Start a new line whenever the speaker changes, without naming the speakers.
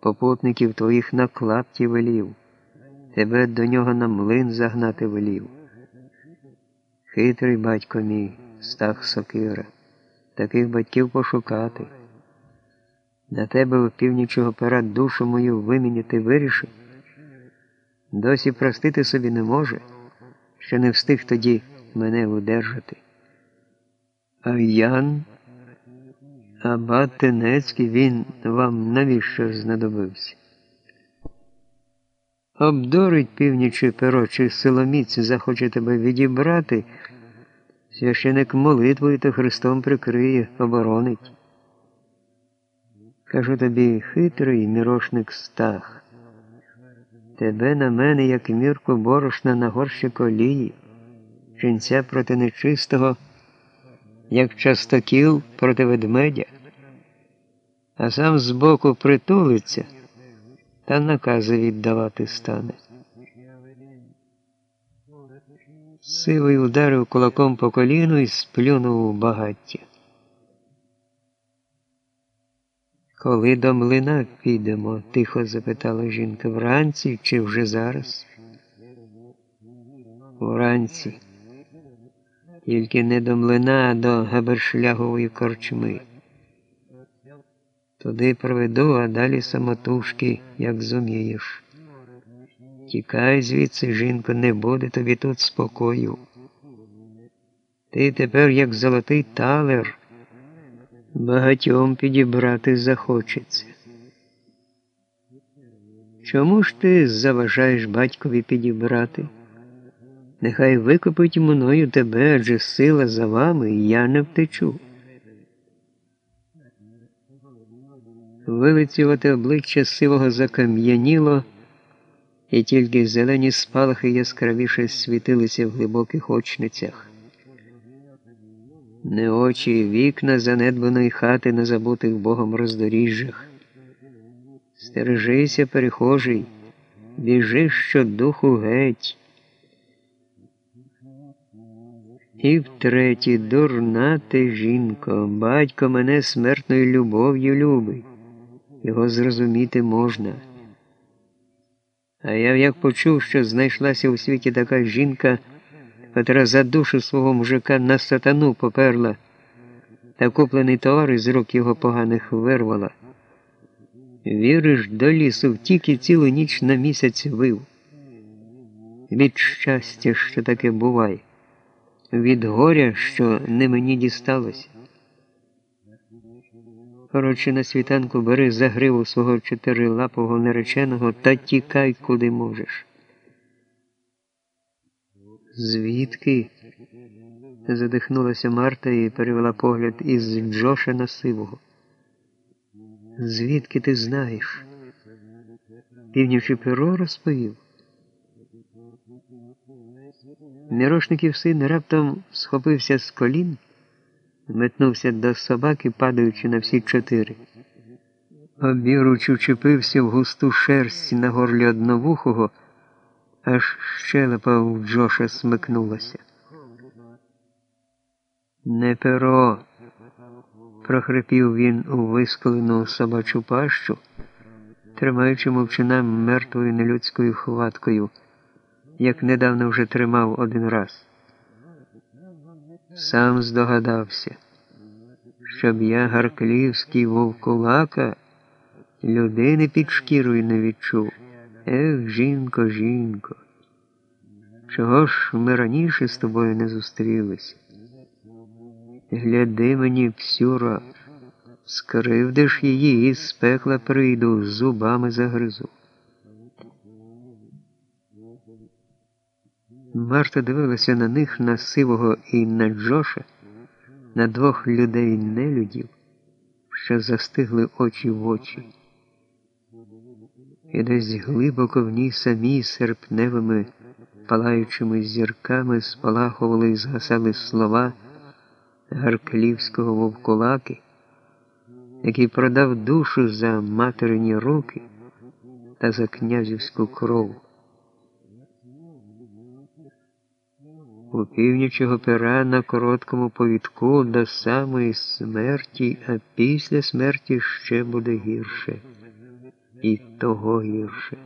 попутників твоїх на клапті велів, тебе до нього на млин загнати велів. Хитрий батько мій, стах сокира, таких батьків пошукати. На тебе у північого пера душу мою виміняти вирішив. Досі простити собі не може, що не встиг тоді мене удержати. А Ян, абат Тенецький, він вам навіщо знадобився? Обдурить північі перо чи силоміць захоче тебе відібрати, священик молитвою та Христом прикриє, оборонить. Кажу тобі, хитрий мірошник стах, тебе на мене, як мірку борошна на горщик олії, жінця проти нечистого, як частокіл проти ведмедя, а сам збоку притулиться та накази віддавати стане. Сивий ударив кулаком по коліну і сплюнув у багаття. Коли до млина підемо? тихо запитала жінка. Вранці чи вже зараз? Вранці. Тільки не до млина, а до габершлягової корчми. Туди проведу, а далі самотужки, як зумієш. Тікай звідси, жінко, не буде тобі тут спокою. Ти тепер, як золотий талер, багатьом підібрати захочеться. Чому ж ти заважаєш батькові підібрати? Нехай викупить мною тебе, адже сила за вами, і я не втечу. Вилицювати обличчя сивого закам'яніло, і тільки зелені спалахи яскравіше світилися в глибоких очницях. Не очі, вікна занедбаної хати на забутих Богом роздоріжжях. Стережися, перехожий, біжи щодуху геть. І втретє, дурна ти жінко, батько мене смертною любов'ю любить, його зрозуміти можна. А я як почув, що знайшлася у світі така жінка, котра за душу свого мужика на сатану поперла, та куплений товар із рук його поганих вирвала. Віриш, до лісу втік і цілу ніч на місяць вив. Від щастя, що таке буває від горя, що не мені дісталося. Коротше, на світанку бери за гриву свого чотирилапого нареченого та тікай, куди можеш. Звідки? задихнулася Марта і перевела погляд із Джоша на сивого. Звідки ти знаєш? Північі перо розповів. Мірошників син раптом схопився з колін, метнувся до собаки, падаючи на всі чотири. Обіруч учепився в густу шерсть на горлі одновухого, аж щелепа у Джоша смикнулася. Не перо, прохрипів він у висколену собачу пащу, тримаючи мовчина мертвою нелюдською хваткою як недавно вже тримав один раз. Сам здогадався, щоб я Гарклівський вовкулака людини під шкірою не відчув. Ех, жінко, жінко, чого ж ми раніше з тобою не зустрілися? Гляди мені, псюра, скривдиш її і з пекла прийду, з зубами загризу. Марта дивилася на них, на сивого і на Джоша, на двох людей нелюдів, що застигли очі в очі. І десь глибоко в ній самі серпневими палаючими зірками спалахували і згасали слова Гарклівського вовкулаки, який продав душу за материні руки та за князівську кров. У північого пера на короткому повідку до самої смерті, а після смерті ще буде гірше. і того гірше.